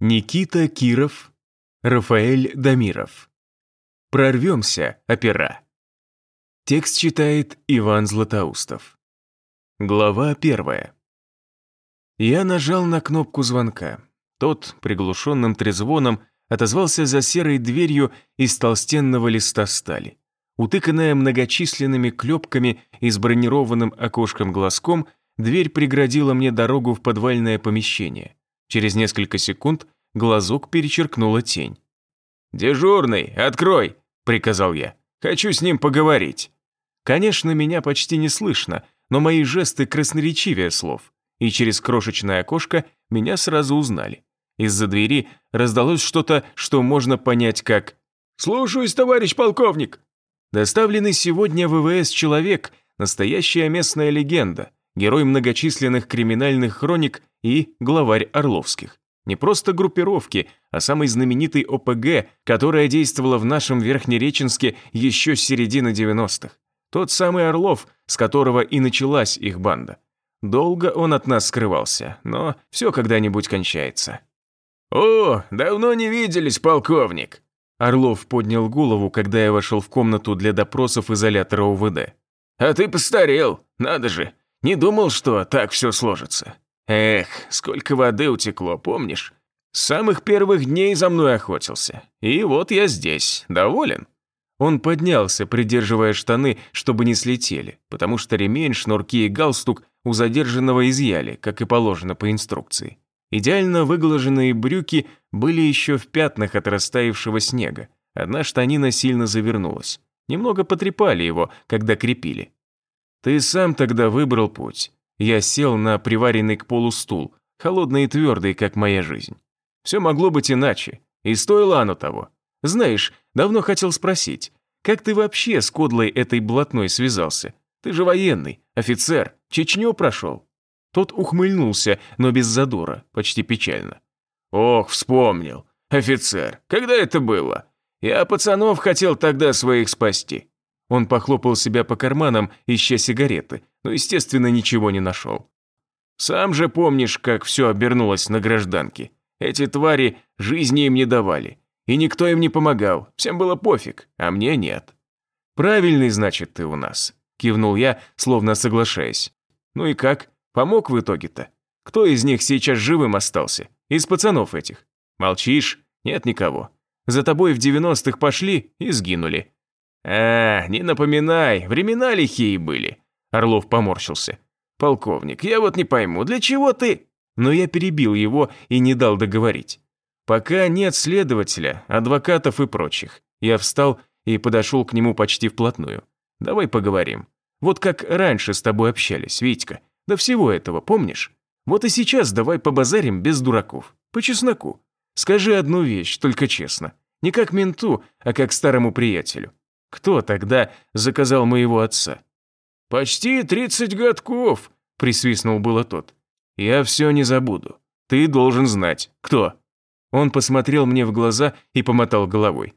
Никита Киров, Рафаэль Дамиров. Прорвемся, опера. Текст читает Иван Златоустов. Глава первая. Я нажал на кнопку звонка. Тот, приглушенным трезвоном, отозвался за серой дверью из толстенного листа стали. Утыканная многочисленными клепками и с бронированным окошком-глазком, дверь преградила мне дорогу в подвальное помещение. Через несколько секунд глазок перечеркнула тень. «Дежурный, открой!» – приказал я. «Хочу с ним поговорить». Конечно, меня почти не слышно, но мои жесты красноречивее слов, и через крошечное окошко меня сразу узнали. Из-за двери раздалось что-то, что можно понять как «Слушаюсь, товарищ полковник!» Доставленный сегодня в ВВС человек – настоящая местная легенда, герой многочисленных криминальных хроник и главарь Орловских. Не просто группировки, а самой знаменитой ОПГ, которая действовала в нашем Верхнереченске еще с середины 90-х. Тот самый Орлов, с которого и началась их банда. Долго он от нас скрывался, но все когда-нибудь кончается. «О, давно не виделись, полковник!» Орлов поднял голову, когда я вошел в комнату для допросов изолятора УВД. «А ты постарел, надо же. Не думал, что так все сложится. Эх, сколько воды утекло, помнишь? С самых первых дней за мной охотился. И вот я здесь, доволен?» Он поднялся, придерживая штаны, чтобы не слетели, потому что ремень, шнурки и галстук у задержанного изъяли, как и положено по инструкции. Идеально выглаженные брюки были еще в пятнах от растаявшего снега. Одна штанина сильно завернулась. Немного потрепали его, когда крепили. Ты сам тогда выбрал путь. Я сел на приваренный к полу стул, холодный и твердый, как моя жизнь. Все могло быть иначе, и стоило оно того. Знаешь, давно хотел спросить, как ты вообще с кодлой этой блатной связался? Ты же военный, офицер, Чечню прошел. Тот ухмыльнулся, но без задора, почти печально. Ох, вспомнил. Офицер, когда это было? Я пацанов хотел тогда своих спасти. Он похлопал себя по карманам, ища сигареты, но, естественно, ничего не нашел. Сам же помнишь, как все обернулось на гражданке. Эти твари жизни им не давали. И никто им не помогал, всем было пофиг, а мне нет. «Правильный, значит, ты у нас», – кивнул я, словно соглашаясь. «Ну и как? Помог в итоге-то? Кто из них сейчас живым остался? Из пацанов этих? Молчишь? Нет никого. За тобой в девяностых пошли и сгинули. «А, не напоминай, времена лихие были», – Орлов поморщился. «Полковник, я вот не пойму, для чего ты...» Но я перебил его и не дал договорить. «Пока нет следователя, адвокатов и прочих». Я встал и подошел к нему почти вплотную. «Давай поговорим. Вот как раньше с тобой общались, Витька. До всего этого, помнишь? Вот и сейчас давай побазарим без дураков. По чесноку. Скажи одну вещь, только честно. Не как менту, а как старому приятелю. Кто тогда заказал моего отца? «Почти тридцать годков», – присвистнул было тот. «Я все не забуду. Ты должен знать. Кто?» Он посмотрел мне в глаза и помотал головой.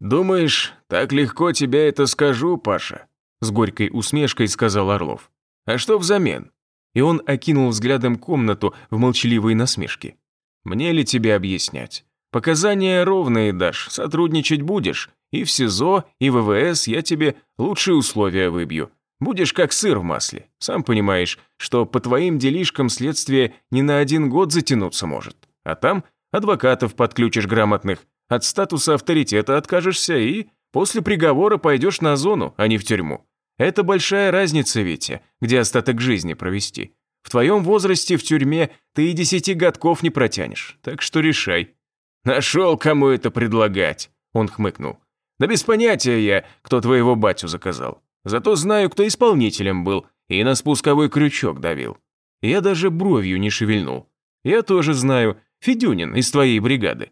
«Думаешь, так легко тебе это скажу, Паша?» С горькой усмешкой сказал Орлов. «А что взамен?» И он окинул взглядом комнату в молчаливой насмешке. «Мне ли тебе объяснять? Показания ровные дашь, сотрудничать будешь, и в СИЗО, и в ВВС я тебе лучшие условия выбью. Будешь как сыр в масле. Сам понимаешь, что по твоим делишкам следствие не на один год затянуться может. А там адвокатов подключишь грамотных, от статуса авторитета откажешься и после приговора пойдешь на зону, а не в тюрьму. Это большая разница, Витя, где остаток жизни провести. В твоем возрасте в тюрьме ты и десяти годков не протянешь, так что решай». «Нашел, кому это предлагать», – он хмыкнул. Да без понятия я, кто твоего батю заказал. Зато знаю, кто исполнителем был и на спусковой крючок давил. Я даже бровью не шевельнул. Я тоже знаю, Федюнин из твоей бригады.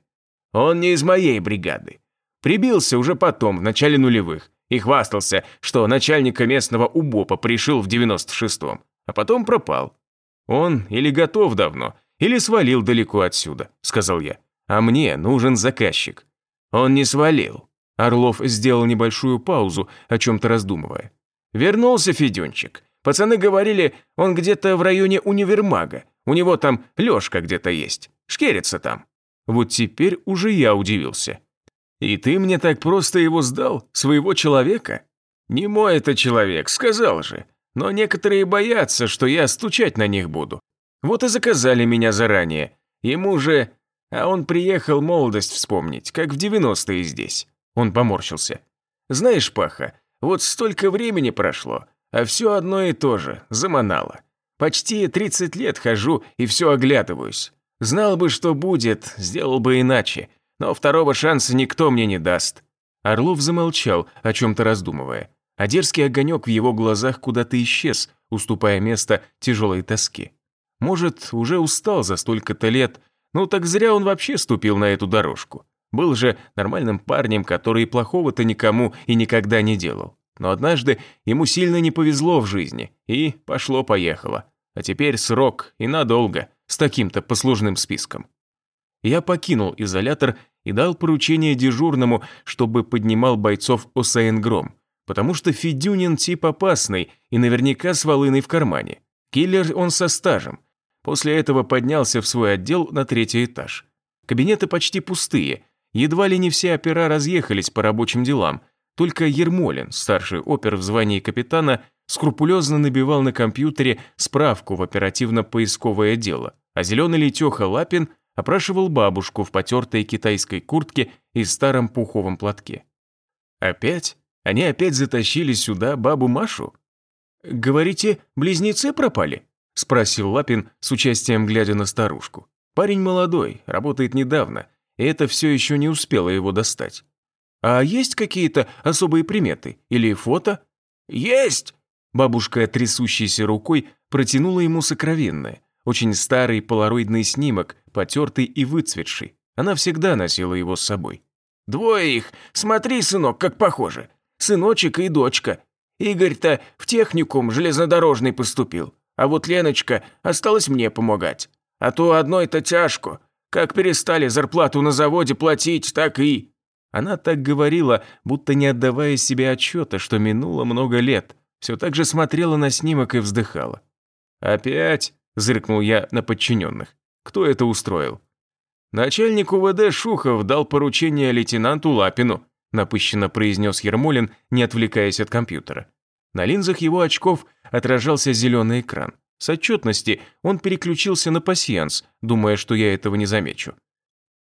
Он не из моей бригады. Прибился уже потом, в начале нулевых, и хвастался, что начальника местного УБОПа пришил в 96-м, а потом пропал. Он или готов давно, или свалил далеко отсюда, сказал я. А мне нужен заказчик. Он не свалил. Орлов сделал небольшую паузу, о чем-то раздумывая. «Вернулся Федюнчик. Пацаны говорили, он где-то в районе универмага. У него там Лёшка где-то есть. Шкерится там». Вот теперь уже я удивился. «И ты мне так просто его сдал, своего человека?» «Не мой это человек, сказал же. Но некоторые боятся, что я стучать на них буду. Вот и заказали меня заранее. Ему же... А он приехал молодость вспомнить, как в 90-е здесь». Он поморщился. «Знаешь, Паха, вот столько времени прошло, а все одно и то же, заманало. Почти 30 лет хожу и все оглядываюсь. Знал бы, что будет, сделал бы иначе, но второго шанса никто мне не даст». Орлов замолчал, о чем-то раздумывая, а дерзкий огонек в его глазах куда-то исчез, уступая место тяжелой тоске. Может, уже устал за столько-то лет, ну так зря он вообще ступил на эту дорожку. Был же нормальным парнем, который плохого-то никому и никогда не делал. Но однажды ему сильно не повезло в жизни, и пошло-поехало. А теперь срок, и надолго, с таким-то послужным списком. Я покинул изолятор и дал поручение дежурному, чтобы поднимал бойцов ОСН «Гром», потому что Федюнин тип опасный и наверняка с волыной в кармане. Киллер он со стажем. После этого поднялся в свой отдел на третий этаж. Кабинеты почти пустые, едва ли не все опера разъехались по рабочим делам, только Ермолин, старший опер в звании капитана, скрупулезно набивал на компьютере справку в оперативно-поисковое дело, а зеленый летеха Лапин опрашивал бабушку в потертой китайской куртке и старом пуховом платке. Опять? Они опять затащили сюда бабу Машу? «Говорите, близнецы пропали?» – спросил Лапин с участием глядя на старушку. Парень молодой, работает недавно, это все еще не успело его достать. «А есть какие-то особые приметы? Или фото?» «Есть!» Бабушка, трясущейся рукой, протянула ему сокровенное, очень старый полароидный снимок, потертый и выцветший. Она всегда носила его с собой. «Двое их! Смотри, сынок, как похоже! Сыночек и дочка. Игорь-то в техникум железнодорожный поступил, а вот Леночка осталась мне помогать. А то одной-то тяжко. Как перестали зарплату на заводе платить, так и...» Она так говорила, будто не отдавая себе отчета, что минуло много лет. Все так же смотрела на снимок и вздыхала. «Опять?» – зыркнул я на подчиненных. «Кто это устроил?» Начальник УВД Шухов дал поручение лейтенанту Лапину, напыщенно произнес Ермолин, не отвлекаясь от компьютера. На линзах его очков отражался зеленый экран. С отчетности он переключился на пасьянс, думая, что я этого не замечу.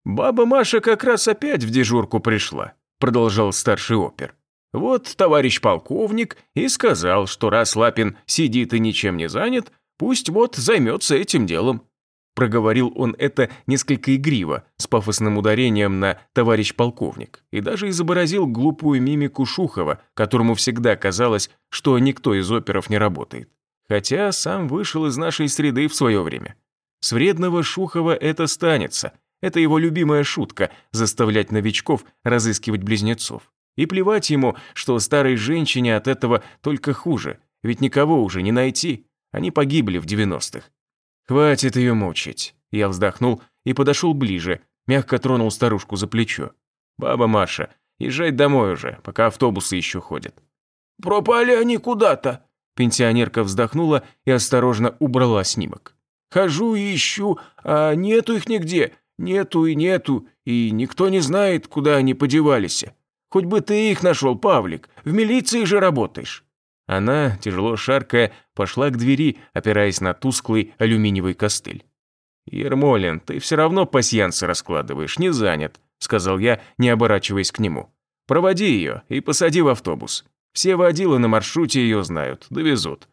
«Баба Маша как раз опять в дежурку пришла», – продолжал старший опер. «Вот товарищ полковник и сказал, что раз Лапин сидит и ничем не занят, пусть вот займется этим делом». Проговорил он это несколько игриво, с пафосным ударением на «товарищ полковник», и даже изобразил глупую мимику Шухова, которому всегда казалось, что никто из оперов не работает. Хотя сам вышел из нашей среды в свое время. С вредного Шухова это станется – это его любимая шутка – заставлять новичков разыскивать близнецов. И плевать ему, что старой женщине от этого только хуже, ведь никого уже не найти. Они погибли в 90-х. «Хватит ее мучить», – я вздохнул и подошел ближе, мягко тронул старушку за плечо. «Баба Маша, езжай домой уже, пока автобусы еще ходят». «Пропали они куда-то», – пенсионерка вздохнула и осторожно убрала снимок. «Хожу и ищу, а нету их нигде. Нету и нету, и никто не знает, куда они подевались. Хоть бы ты их нашел, Павлик, в милиции же работаешь». Она, тяжело шаркая, пошла к двери, опираясь на тусклый алюминиевый костыль. «Ермолин, ты все равно пасьянцы раскладываешь, не занят», сказал я, не оборачиваясь к нему. «Проводи ее и посади в автобус. Все водилы на маршруте ее знают, довезут».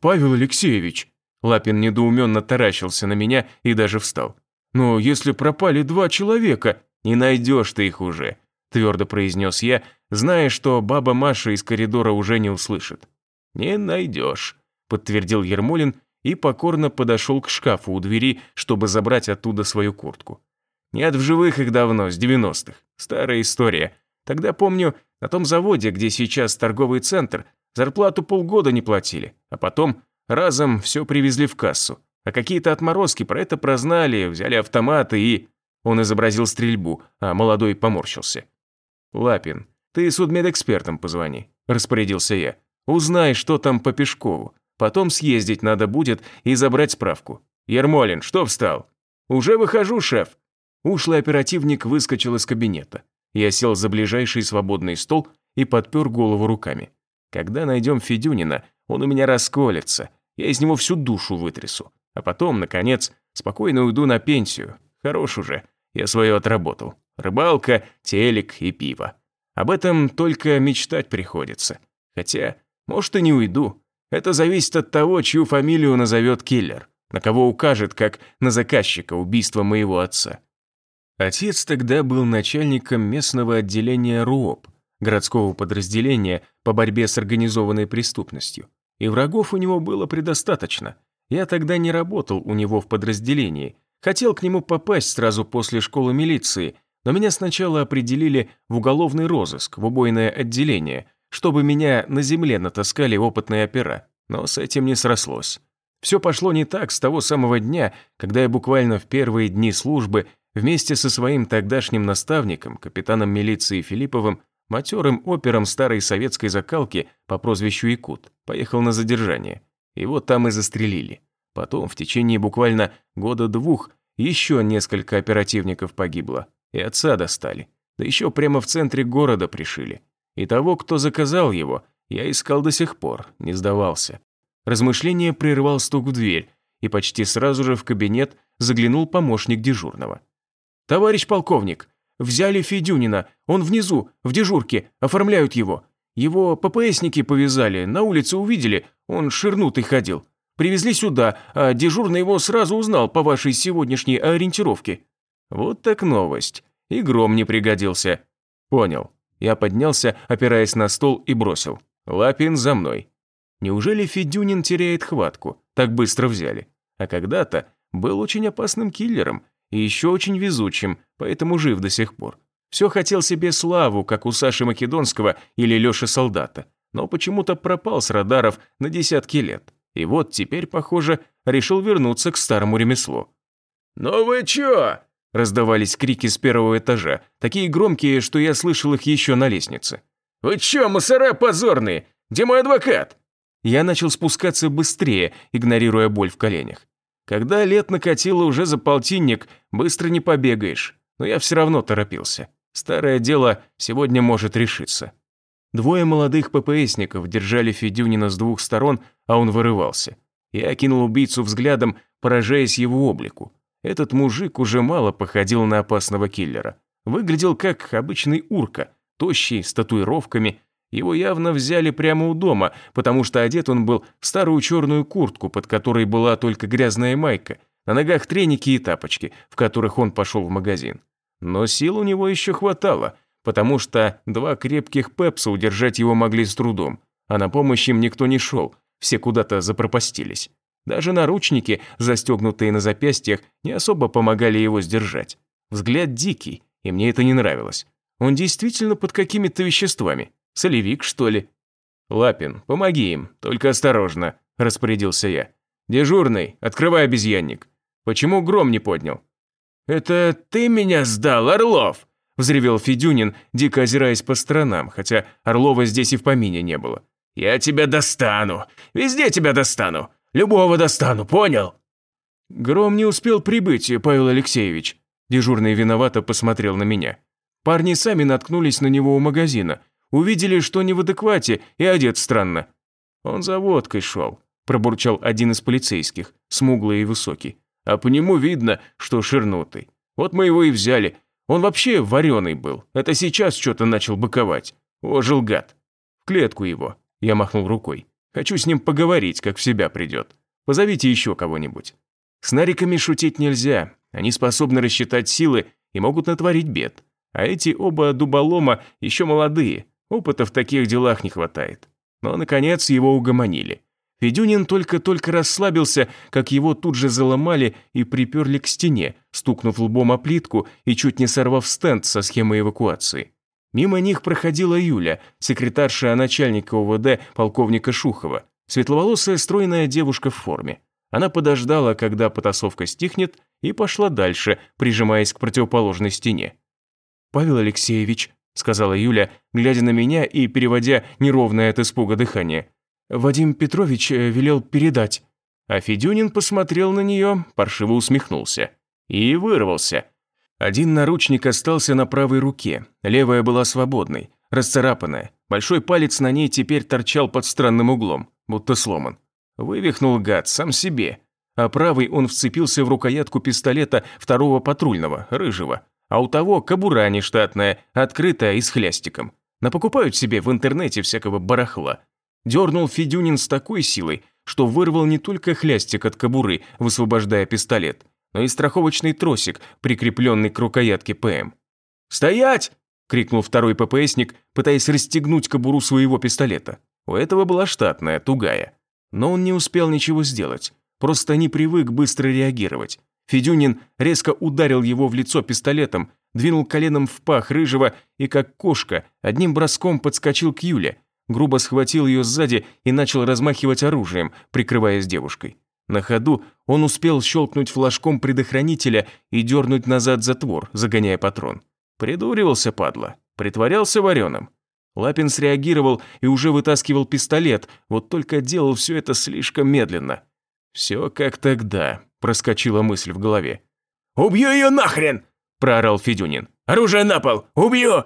«Павел Алексеевич», Лапин недоуменно таращился на меня и даже встал. «Но если пропали два человека, не найдешь ты их уже», твердо произнес я, зная, что баба Маша из коридора уже не услышит. «Не найдешь», подтвердил Ермолин и покорно подошел к шкафу у двери, чтобы забрать оттуда свою куртку. Нет в живых их давно, с девяностых. Старая история. Тогда, помню, на том заводе, где сейчас торговый центр, зарплату полгода не платили, а потом разом все привезли в кассу. А какие-то отморозки про это прознали, взяли автоматы и... Он изобразил стрельбу, а молодой поморщился. «Лапин, ты судмедэкспертом позвони», – распорядился я. «Узнай, что там по Пешкову. Потом съездить надо будет и забрать справку. Ермолин, что встал?» «Уже выхожу, шеф». Ушлый оперативник выскочил из кабинета. Я сел за ближайший свободный стол и подпер голову руками. Когда найдем Федюнина, он у меня расколется, я из него всю душу вытрясу. А потом, наконец, спокойно уйду на пенсию. Хорош уже, я свое отработал. Рыбалка, телек и пиво. Об этом только мечтать приходится. Хотя, может и не уйду. Это зависит от того, чью фамилию назовет киллер, на кого укажет, как на заказчика убийства моего отца. Отец тогда был начальником местного отделения РУОП, городского подразделения по борьбе с организованной преступностью. И врагов у него было предостаточно. Я тогда не работал у него в подразделении. Хотел к нему попасть сразу после школы милиции, но меня сначала определили в уголовный розыск, в убойное отделение, чтобы меня на земле натаскали опытные опера. Но с этим не срослось. Все пошло не так с того самого дня, когда я буквально в первые дни службы вместе со своим тогдашним наставником, капитаном милиции Филипповым, матерым опером старой советской закалки по прозвищу Якут, поехал на задержание. Его там и застрелили. Потом, в течение буквально года-двух, еще несколько оперативников погибло. И отца достали. Да еще прямо в центре города пришили. И того, кто заказал его, я искал до сих пор, не сдавался. Размышление прервал стук в дверь, и почти сразу же в кабинет заглянул помощник дежурного. «Товарищ полковник, Взяли Федюнина, он внизу, в дежурке, оформляют его. Его ППСники повязали, на улице увидели, он ширнутый ходил. Привезли сюда, а дежурный его сразу узнал по вашей сегодняшней ориентировке». Вот так новость. И гром не пригодился. Понял. Я поднялся, опираясь на стол и бросил. Лапин за мной. Неужели Федюнин теряет хватку? Так быстро взяли. А когда-то был очень опасным киллером, и еще очень везучим, поэтому жив до сих пор. Все хотел себе славу, как у Саши Македонского или Леши Солдата, но почему-то пропал с радаров на десятки лет. И вот теперь, похоже, решил вернуться к старому ремеслу. «Ну вы чё?» – раздавались крики с первого этажа, такие громкие, что я слышал их еще на лестнице. «Вы чё, мусора позорные? Где мой адвокат?» Я начал спускаться быстрее, игнорируя боль в коленях. Когда лет накатило уже за полтинник, быстро не побегаешь. Но я все равно торопился. Старое дело сегодня может решиться. Двое молодых ППСников держали Федюнина с двух сторон, а он вырывался. Я окинул убийцу взглядом, поражаясь его облику. Этот мужик уже мало походил на опасного киллера. Выглядел как обычный урка, тощий, с татуировками, его явно взяли прямо у дома, потому что одет он был в старую черную куртку, под которой была только грязная майка, на ногах треники и тапочки, в которых он пошел в магазин. Но сил у него еще хватало, потому что два крепких пепса удержать его могли с трудом, а на помощь им никто не шел, все куда-то запропастились. Даже наручники, застегнутые на запястьях, не особо помогали его сдержать. Взгляд дикий, и мне это не нравилось. Он действительно под какими-то веществами. Солевик, что ли?» «Лапин, помоги им, только осторожно», – распорядился я. «Дежурный, открывай обезьянник. Почему гром не поднял?» «Это ты меня сдал, Орлов!» – взревел Федюнин, дико озираясь по сторонам, хотя Орлова здесь и в помине не было. «Я тебя достану! Везде тебя достану! Любого достану, понял?» «Гром не успел прибыть, Павел Алексеевич», – дежурный виновато посмотрел на меня. Парни сами наткнулись на него у магазина – Увидели, что не в адеквате и одет странно. Он за водкой шел, пробурчал один из полицейских, смуглый и высокий. А по нему видно, что ширнутый. Вот мы его и взяли. Он вообще вареный был. Это сейчас что-то начал быковать. Ожил гад. В клетку его. Я махнул рукой. Хочу с ним поговорить, как в себя придет. Позовите еще кого-нибудь. С нариками шутить нельзя. Они способны рассчитать силы и могут натворить бед. А эти оба дуболома еще молодые. Опыта в таких делах не хватает. Но, наконец, его угомонили. Федюнин только-только расслабился, как его тут же заломали и приперли к стене, стукнув лбом о плитку и чуть не сорвав стенд со схемой эвакуации. Мимо них проходила Юля, секретарша начальника ОВД полковника Шухова, светловолосая стройная девушка в форме. Она подождала, когда потасовка стихнет, и пошла дальше, прижимаясь к противоположной стене. «Павел Алексеевич», – сказала Юля, глядя на меня и переводя неровное от испуга дыхание. «Вадим Петрович э, велел передать». А Федюнин посмотрел на нее, паршиво усмехнулся. И вырвался. Один наручник остался на правой руке, левая была свободной, расцарапанная. Большой палец на ней теперь торчал под странным углом, будто сломан. Вывихнул гад сам себе, а правый он вцепился в рукоятку пистолета второго патрульного, рыжего, а у того кобура нештатная, открытая и с хлястиком. Напокупают себе в интернете всякого барахла. Дернул Федюнин с такой силой, что вырвал не только хлястик от кобуры, высвобождая пистолет, но и страховочный тросик, прикрепленный к рукоятке ПМ. «Стоять!» – крикнул второй ППСник, пытаясь расстегнуть кобуру своего пистолета. У этого была штатная, тугая. Но он не успел ничего сделать, просто не привык быстро реагировать. Федюнин резко ударил его в лицо пистолетом, двинул коленом в пах рыжего и, как кошка, одним броском подскочил к Юле, грубо схватил ее сзади и начал размахивать оружием, прикрываясь девушкой. На ходу он успел щелкнуть флажком предохранителя и дернуть назад затвор, загоняя патрон. Придуривался, падла, притворялся вареным. Лапин среагировал и уже вытаскивал пистолет, вот только делал все это слишком медленно. «Все как тогда», – проскочила мысль в голове. «Убью ее нахрен!» – проорал Федюнин. «Оружие на пол! Убью!»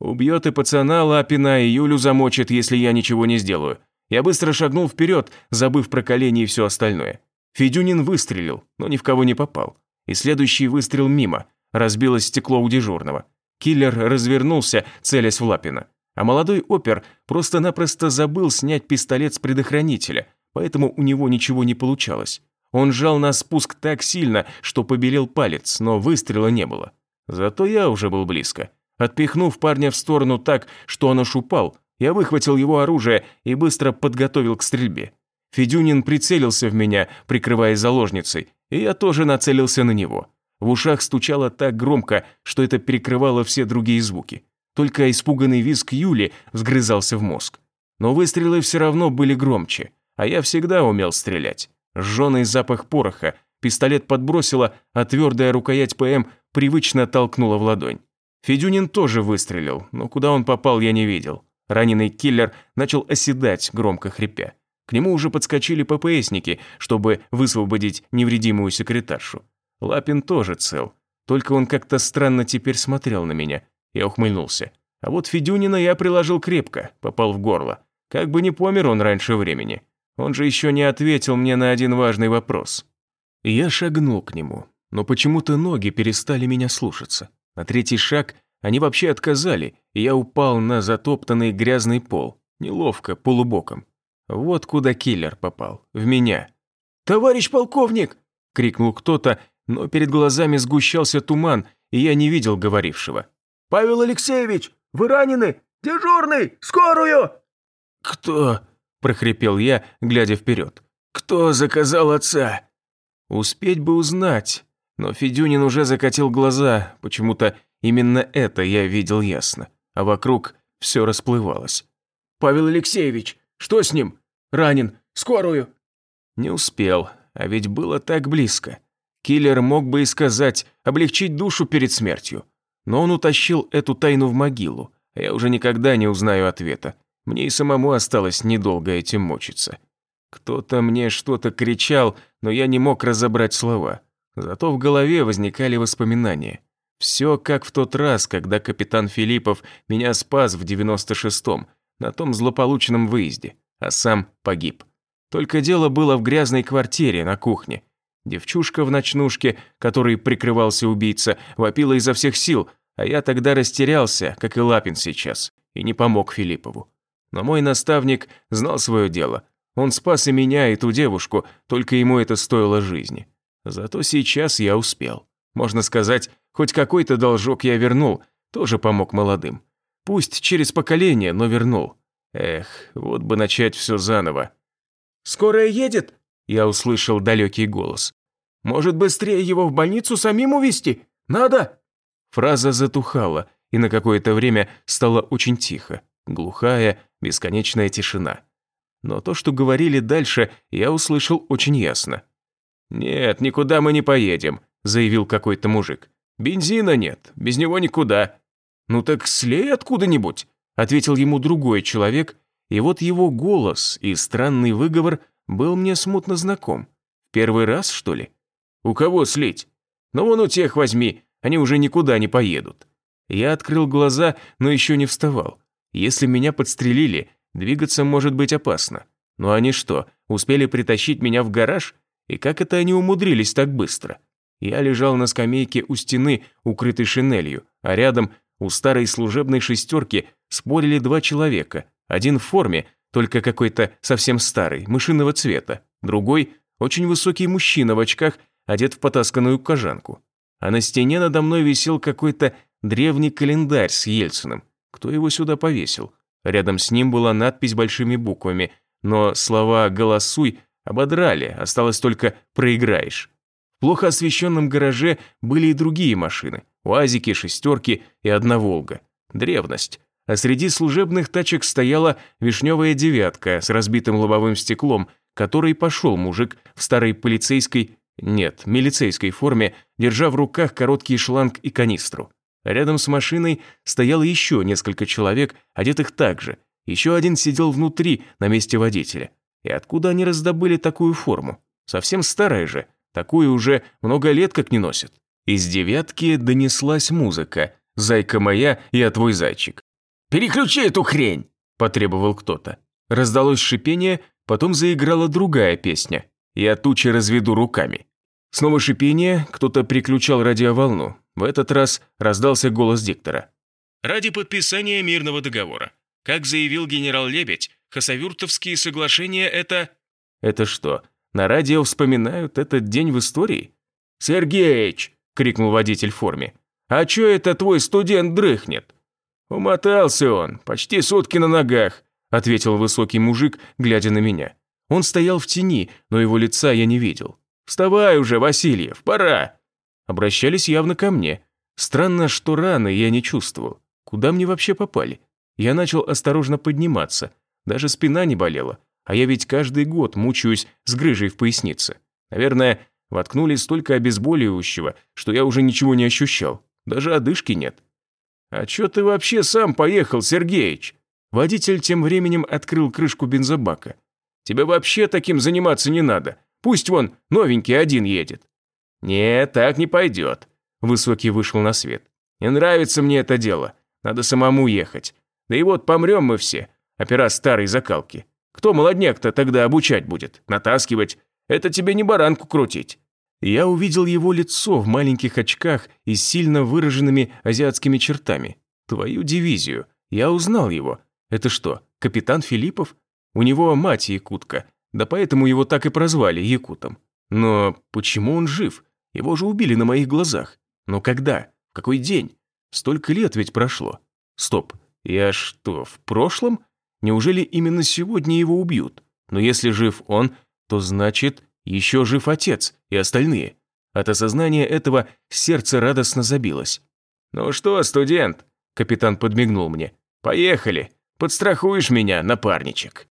Убьет и пацана Лапина, и Юлю замочит, если я ничего не сделаю. Я быстро шагнул вперед, забыв про колени и все остальное. Федюнин выстрелил, но ни в кого не попал. И следующий выстрел мимо. Разбилось стекло у дежурного. Киллер развернулся, целясь в Лапина. А молодой опер просто-напросто забыл снять пистолет с предохранителя, поэтому у него ничего не получалось. Он жал на спуск так сильно, что побелел палец, но выстрела не было. Зато я уже был близко. Отпихнув парня в сторону так, что он аж упал, я выхватил его оружие и быстро подготовил к стрельбе. Федюнин прицелился в меня, прикрываясь заложницей, и я тоже нацелился на него. В ушах стучало так громко, что это перекрывало все другие звуки. Только испуганный визг Юли взгрызался в мозг. Но выстрелы все равно были громче, а я всегда умел стрелять. Жженый запах пороха, пистолет подбросило, а твердая рукоять ПМ привычно толкнула в ладонь. Федюнин тоже выстрелил, но куда он попал, я не видел. Раненый киллер начал оседать, громко хрипя. К нему уже подскочили ППСники, чтобы высвободить невредимую секретаршу. Лапин тоже цел. Только он как-то странно теперь смотрел на меня. Я ухмыльнулся. А вот Федюнина я приложил крепко, попал в горло. Как бы не помер он раньше времени. Он же еще не ответил мне на один важный вопрос. Я шагнул к нему, но почему-то ноги перестали меня слушаться. На третий шаг они вообще отказали, и я упал на затоптанный грязный пол, неловко, полубоком. Вот куда киллер попал, в меня. «Товарищ полковник!» – крикнул кто-то, но перед глазами сгущался туман, и я не видел говорившего. «Павел Алексеевич, вы ранены? Дежурный! Скорую!» «Кто?» – прохрипел я, глядя вперед. «Кто заказал отца?» Успеть бы узнать, но Федюнин уже закатил глаза, почему-то именно это я видел ясно, а вокруг все расплывалось. «Павел Алексеевич, что с ним? Ранен, скорую!» Не успел, а ведь было так близко. Киллер мог бы и сказать, облегчить душу перед смертью. Но он утащил эту тайну в могилу, а я уже никогда не узнаю ответа. Мне и самому осталось недолго этим мучиться. Кто-то мне что-то кричал, но я не мог разобрать слова. Зато в голове возникали воспоминания. Все как в тот раз, когда капитан Филиппов меня спас в 96-м, на том злополучном выезде, а сам погиб. Только дело было в грязной квартире на кухне. Девчушка в ночнушке, которой прикрывался убийца, вопила изо всех сил, а я тогда растерялся, как и Лапин сейчас, и не помог Филиппову. Но мой наставник знал свое дело. Он спас и меня, и ту девушку, только ему это стоило жизни. Зато сейчас я успел. Можно сказать, хоть какой-то должок я вернул, тоже помог молодым. Пусть через поколение, но вернул. Эх, вот бы начать все заново. «Скорая едет?» Я услышал далекий голос. «Может, быстрее его в больницу самим увезти? Надо!» Фраза затухала, и на какое-то время стало очень тихо. Глухая, бесконечная тишина. Но то, что говорили дальше, я услышал очень ясно. «Нет, никуда мы не поедем», – заявил какой-то мужик. «Бензина нет, без него никуда». «Ну так слей откуда-нибудь», – ответил ему другой человек, и вот его голос и странный выговор был мне смутно знаком. Первый раз, что ли? «У кого слить?» «Ну вон у тех возьми, они уже никуда не поедут. Я открыл глаза, но еще не вставал. Если меня подстрелили, двигаться может быть опасно. Но они что, успели притащить меня в гараж? И как это они умудрились так быстро? Я лежал на скамейке у стены, укрытой шинелью, а рядом, у старой служебной шестерки, спорили два человека. Один в форме, только какой-то совсем старый, мышиного цвета. Другой – очень высокий мужчина в очках, одет в потасканную кожанку. А на стене надо мной висел какой-то древний календарь с Ельциным. Кто его сюда повесил? Рядом с ним была надпись большими буквами, но слова «голосуй» ободрали, осталось только «проиграешь». В плохо освещенном гараже были и другие машины – УАЗики, шестерки и одна «Волга». Древность. А среди служебных тачек стояла вишневая девятка с разбитым лобовым стеклом, которой пошел мужик в старой полицейской, нет, милицейской форме, держа в руках короткий шланг и канистру. Рядом с машиной стояло еще несколько человек, одетых так же. Еще один сидел внутри, на месте водителя. И откуда они раздобыли такую форму? Совсем старая же. Такую уже много лет как не носят. Из девятки донеслась музыка. «Зайка моя, я твой зайчик». «Переключи эту хрень!» – потребовал кто-то. Раздалось шипение, потом заиграла другая песня. «Я тучи разведу руками». Снова шипение, кто-то приключал радиоволну. В этот раз раздался голос диктора. «Ради подписания мирного договора. Как заявил генерал Лебедь, Хасавюртовские соглашения – это...» «Это что, на радио вспоминают этот день в истории?» «Сергеич!» – крикнул водитель в форме. «А чё это твой студент дрыхнет?» «Умотался он, почти сутки на ногах», – ответил высокий мужик, глядя на меня. Он стоял в тени, но его лица я не видел. «Вставай уже, Васильев, пора!» Обращались явно ко мне. Странно, что раны я не чувствовал. Куда мне вообще попали? Я начал осторожно подниматься. Даже спина не болела. А я ведь каждый год мучаюсь с грыжей в пояснице. Наверное, воткнули столько обезболивающего, что я уже ничего не ощущал. Даже одышки нет. «А чё ты вообще сам поехал, Сергеич?» Водитель тем временем открыл крышку бензобака. «Тебе вообще таким заниматься не надо. Пусть вон новенький один едет». «Нет, так не пойдет», – Высокий вышел на свет. «Не нравится мне это дело. Надо самому ехать. Да и вот помрем мы все, опера старой закалки. Кто молодняк-то тогда обучать будет? Натаскивать? Это тебе не баранку крутить». Я увидел его лицо в маленьких очках и с сильно выраженными азиатскими чертами. Твою дивизию. Я узнал его. Это что, капитан Филиппов? У него мать якутка, да поэтому его так и прозвали якутом. Но почему он жив? Его же убили на моих глазах. Но когда? В какой день? Столько лет ведь прошло. Стоп, я что, в прошлом? Неужели именно сегодня его убьют? Но если жив он, то значит, еще жив отец и остальные. От осознания этого сердце радостно забилось. «Ну что, студент?» – капитан подмигнул мне. «Поехали. Подстрахуешь меня, напарничек».